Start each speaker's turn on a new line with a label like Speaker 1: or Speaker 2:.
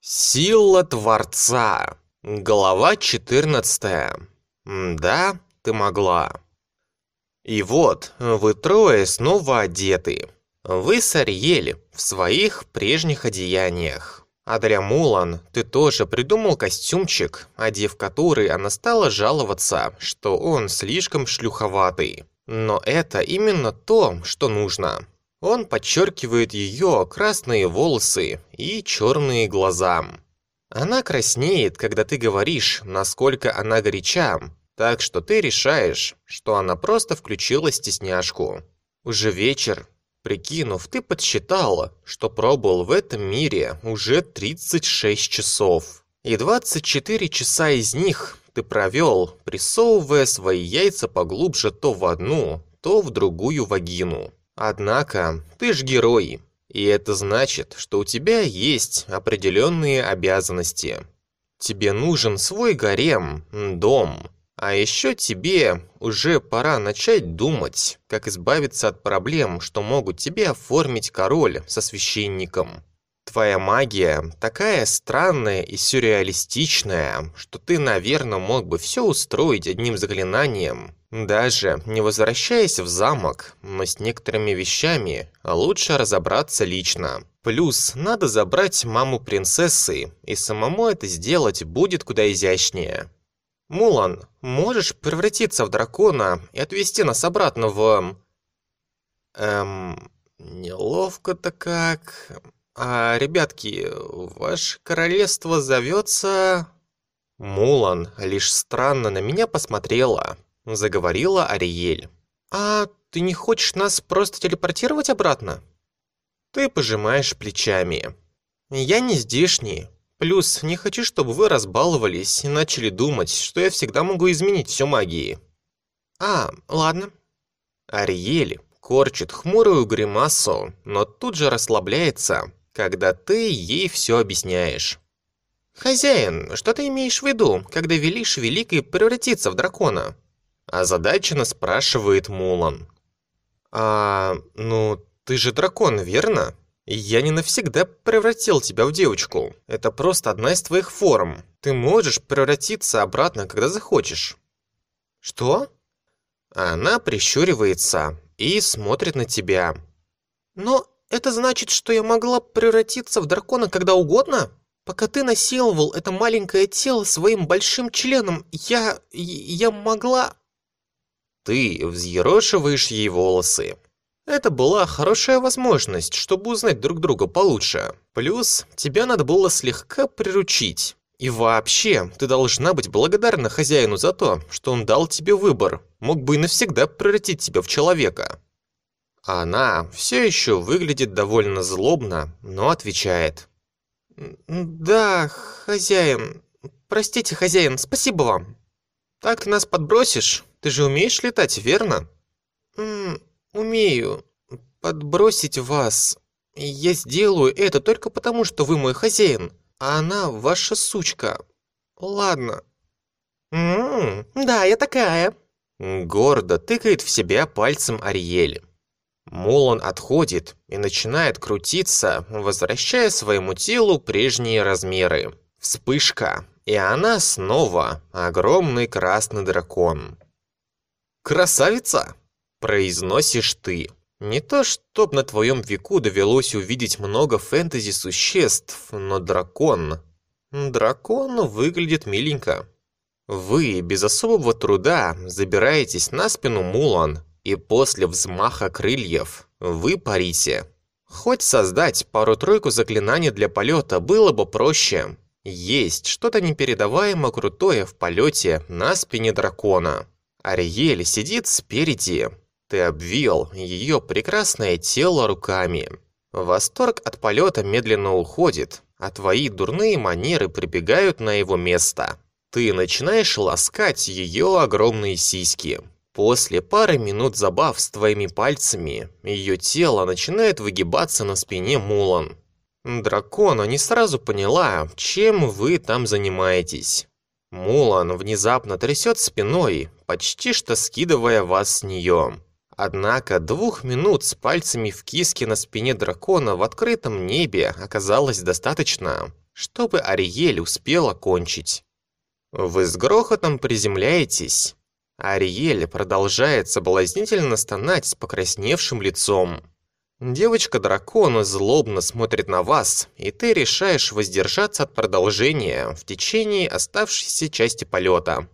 Speaker 1: Сила Творца. Глава 14. Да, ты могла. И вот, вы трое снова одеты. Вы с Ариэль в своих прежних одеяниях. Адря Мулан, ты тоже придумал костюмчик, одев который она стала жаловаться, что он слишком шлюховатый. Но это именно то, что нужно. Он подчеркивает ее красные волосы и черные глаза. Она краснеет, когда ты говоришь, насколько она горяча, так что ты решаешь, что она просто включила стесняшку. Уже вечер. Прикинув, ты подсчитала, что пробыл в этом мире уже 36 часов. И 24 часа из них ты провел, присовывая свои яйца поглубже то в одну, то в другую вагину. Однако, ты ж герой, и это значит, что у тебя есть определенные обязанности. Тебе нужен свой гарем, дом, а еще тебе уже пора начать думать, как избавиться от проблем, что могут тебе оформить король со священником. Твоя магия такая странная и сюрреалистичная, что ты, наверное, мог бы все устроить одним заклинанием, даже не возвращаясь в замок, но с некоторыми вещами лучше разобраться лично. Плюс надо забрать маму принцессы, и самому это сделать будет куда изящнее. Мулан, можешь превратиться в дракона и отвезти нас обратно в... Эм... Неловко-то как... «А, ребятки, ваше королевство зовется...» Мулан лишь странно на меня посмотрела, заговорила Ариель. «А ты не хочешь нас просто телепортировать обратно?» Ты пожимаешь плечами. «Я не здешний. Плюс не хочу, чтобы вы разбаловались и начали думать, что я всегда могу изменить все магии». «А, ладно». Ариэль корчит хмурую гримасу, но тут же расслабляется, когда ты ей все объясняешь. «Хозяин, что ты имеешь в виду, когда велишь Великой превратиться в дракона?» Озадаченно спрашивает Мулан. «А, ну, ты же дракон, верно? Я не навсегда превратил тебя в девочку. Это просто одна из твоих форм. Ты можешь превратиться обратно, когда захочешь». «Что?» Она прищуривается и смотрит на тебя. «Но это значит, что я могла превратиться в дракона когда угодно? Пока ты насиловал это маленькое тело своим большим членом, я... я могла...» Ты взъерошиваешь ей волосы. Это была хорошая возможность, чтобы узнать друг друга получше. Плюс, тебя надо было слегка приручить. И вообще, ты должна быть благодарна хозяину за то, что он дал тебе выбор. Мог бы и навсегда превратить тебя в человека. Она все еще выглядит довольно злобно, но отвечает. «Да, хозяин. Простите, хозяин, спасибо вам. Так ты нас подбросишь? Ты же умеешь летать, верно?» М «Умею. Подбросить вас. Я сделаю это только потому, что вы мой хозяин, а она ваша сучка. Ладно». «М -м, да, я такая». Гордо тыкает в себя пальцем Ариэль. Мулан отходит и начинает крутиться, возвращая своему телу прежние размеры. Вспышка, и она снова огромный красный дракон. «Красавица!» – произносишь ты. Не то, чтоб на твоем веку довелось увидеть много фэнтези-существ, но дракон... Дракон выглядит миленько. Вы без особого труда забираетесь на спину Мулан и после взмаха крыльев вы парите. Хоть создать пару-тройку заклинаний для полета было бы проще. Есть что-то непередаваемо крутое в полете на спине дракона. Ариэль сидит спереди. Ты обвил ее прекрасное тело руками. Восторг от полета медленно уходит, а твои дурные манеры прибегают на его место. Ты начинаешь ласкать ее огромные сиськи. После пары минут забав с твоими пальцами, ее тело начинает выгибаться на спине Мулан. Дракона не сразу поняла, чем вы там занимаетесь. Мулан внезапно трясет спиной, почти что скидывая вас с нее. Однако двух минут с пальцами в киске на спине дракона в открытом небе оказалось достаточно, чтобы Ариэль успела кончить. Вы с грохотом приземляетесь. Ариэль продолжает соблазнительно стонать с покрасневшим лицом. Девочка-дракон злобно смотрит на вас, и ты решаешь воздержаться от продолжения в течение оставшейся части полета.